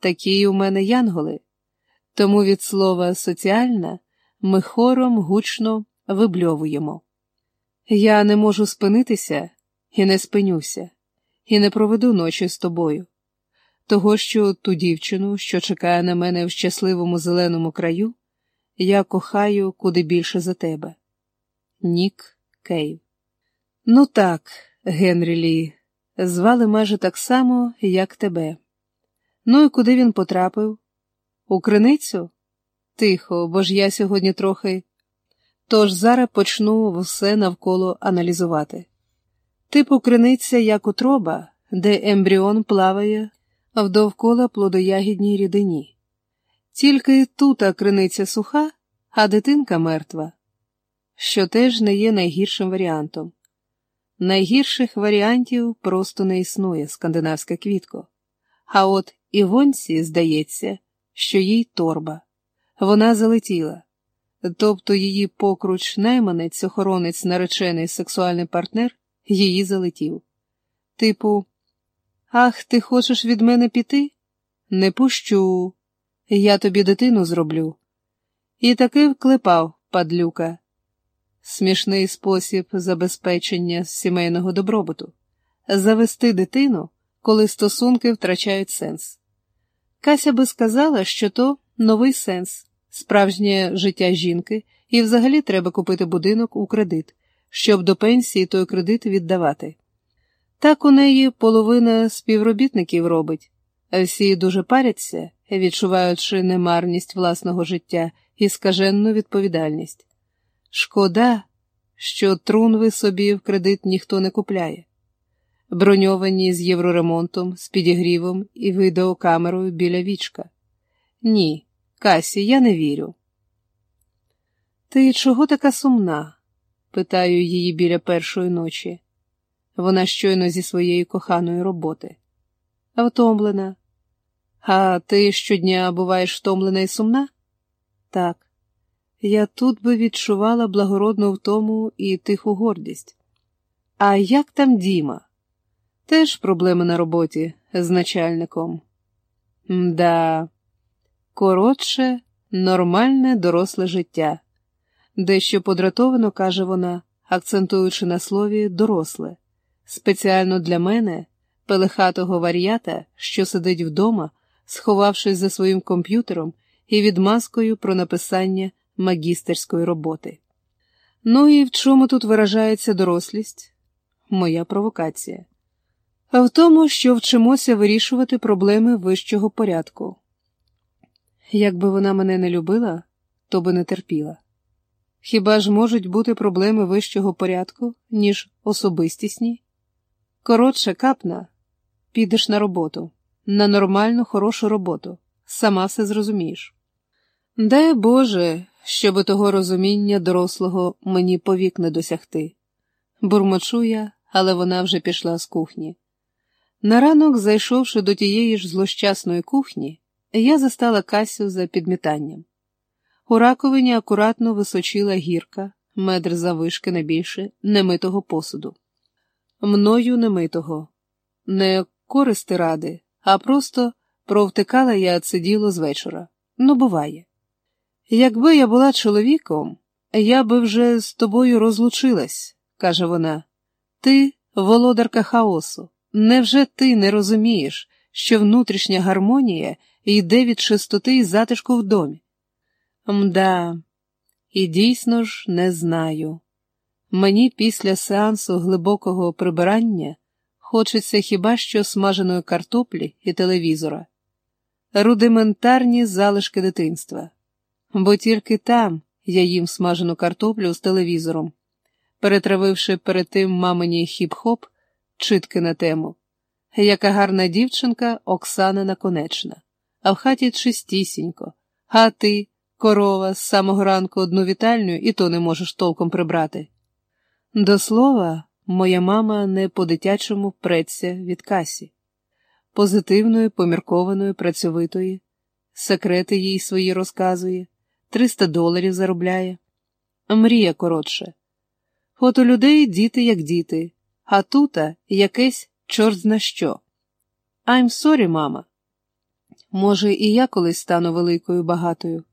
такі у мене янголи. Тому від слова соціальна ми хором гучно вибльовуємо. Я не можу спинитися і не спинюся, і не проведу ночі з тобою. Того, що ту дівчину, що чекає на мене в щасливому зеленому краю, я кохаю куди більше за тебе. Нік Кейв. Ну так, Генрі Лі, звали майже так само, як тебе. Ну і куди він потрапив? У криницю? Тихо, бо ж я сьогодні трохи. Тож зараз почну все навколо аналізувати. Типу криниця як утроба, де ембріон плаває вдовкола плодоягідній рідині. Тільки тута криниця суха, а дитинка мертва, що теж не є найгіршим варіантом. Найгірших варіантів просто не існує скандинавська квітко. А от Івонці здається, що їй торба. Вона залетіла, тобто її покруч найманець, охоронець, наречений сексуальний партнер, її залетів. Типу, ах, ти хочеш від мене піти? Не пущу. Я тобі дитину зроблю. І таки вклепав, падлюка. Смішний спосіб забезпечення сімейного добробуту завести дитину, коли стосунки втрачають сенс. Кася би сказала, що то новий сенс, справжнє життя жінки, і взагалі треба купити будинок у кредит, щоб до пенсії той кредит віддавати. Так у неї половина співробітників робить, всі дуже паряться, відчуваючи немарність власного життя і скаженну відповідальність. Шкода, що трунви собі в кредит ніхто не купляє. Броньовані з євроремонтом, з підігрівом і відеокамерою біля вічка. Ні, Касі, я не вірю. Ти чого така сумна? питаю її біля першої ночі. Вона щойно зі своєї коханої роботи. Втомлена. А ти щодня буваєш втомлена і сумна? Так. Я тут би відчувала благородну втому і тиху гордість. А як там Діма? Теж проблеми на роботі з начальником. Мда, коротше, нормальне доросле життя, дещо подратовано каже вона, акцентуючи на слові доросле, спеціально для мене, пелехатого вар'ята, що сидить вдома, сховавшись за своїм комп'ютером і відмазкою про написання магістерської роботи. Ну і в чому тут виражається дорослість? Моя провокація. А в тому, що вчимося вирішувати проблеми вищого порядку. Якби вона мене не любила, то би не терпіла. Хіба ж можуть бути проблеми вищого порядку, ніж особистісні? Коротше, капна, підеш на роботу, на нормальну, хорошу роботу, сама все зрозумієш. Дай Боже, щоб того розуміння дорослого мені повік не досягти. Бурмочу я, але вона вже пішла з кухні. На ранок, зайшовши до тієї ж злощасної кухні, я застала Касю за підмітанням. У раковині акуратно височила гірка, медр завишки не більше, немитого посуду. Мною немитого, не користи ради, а просто провтикала я це діло з вечора. Ну, буває. Якби я була чоловіком, я би вже з тобою розлучилась, каже вона. Ти володарка хаосу. Невже ти не розумієш, що внутрішня гармонія йде від чистоти і затишку в домі? Мда, і дійсно ж не знаю. Мені після сеансу глибокого прибирання хочеться хіба що смаженої картоплі і телевізора, рудиментарні залишки дитинства, бо тільки там я їм смажену картоплю з телевізором, перетравивши перед тим мамині хіп-хоп читки на тему. Яка гарна дівчинка Оксана Наконечна, а в хаті чистісінько, а ти, корова, з самого ранку одну вітальню, і то не можеш толком прибрати. До слова, моя мама не по-дитячому преться від касі, позитивної, поміркованої, працьовитої, секрети їй свої розказує, 300 доларів заробляє. Мрія коротше. От у людей діти як діти, а тута якесь чорт зна що. I'm sorry, мама. Може, і я колись стану великою багатою.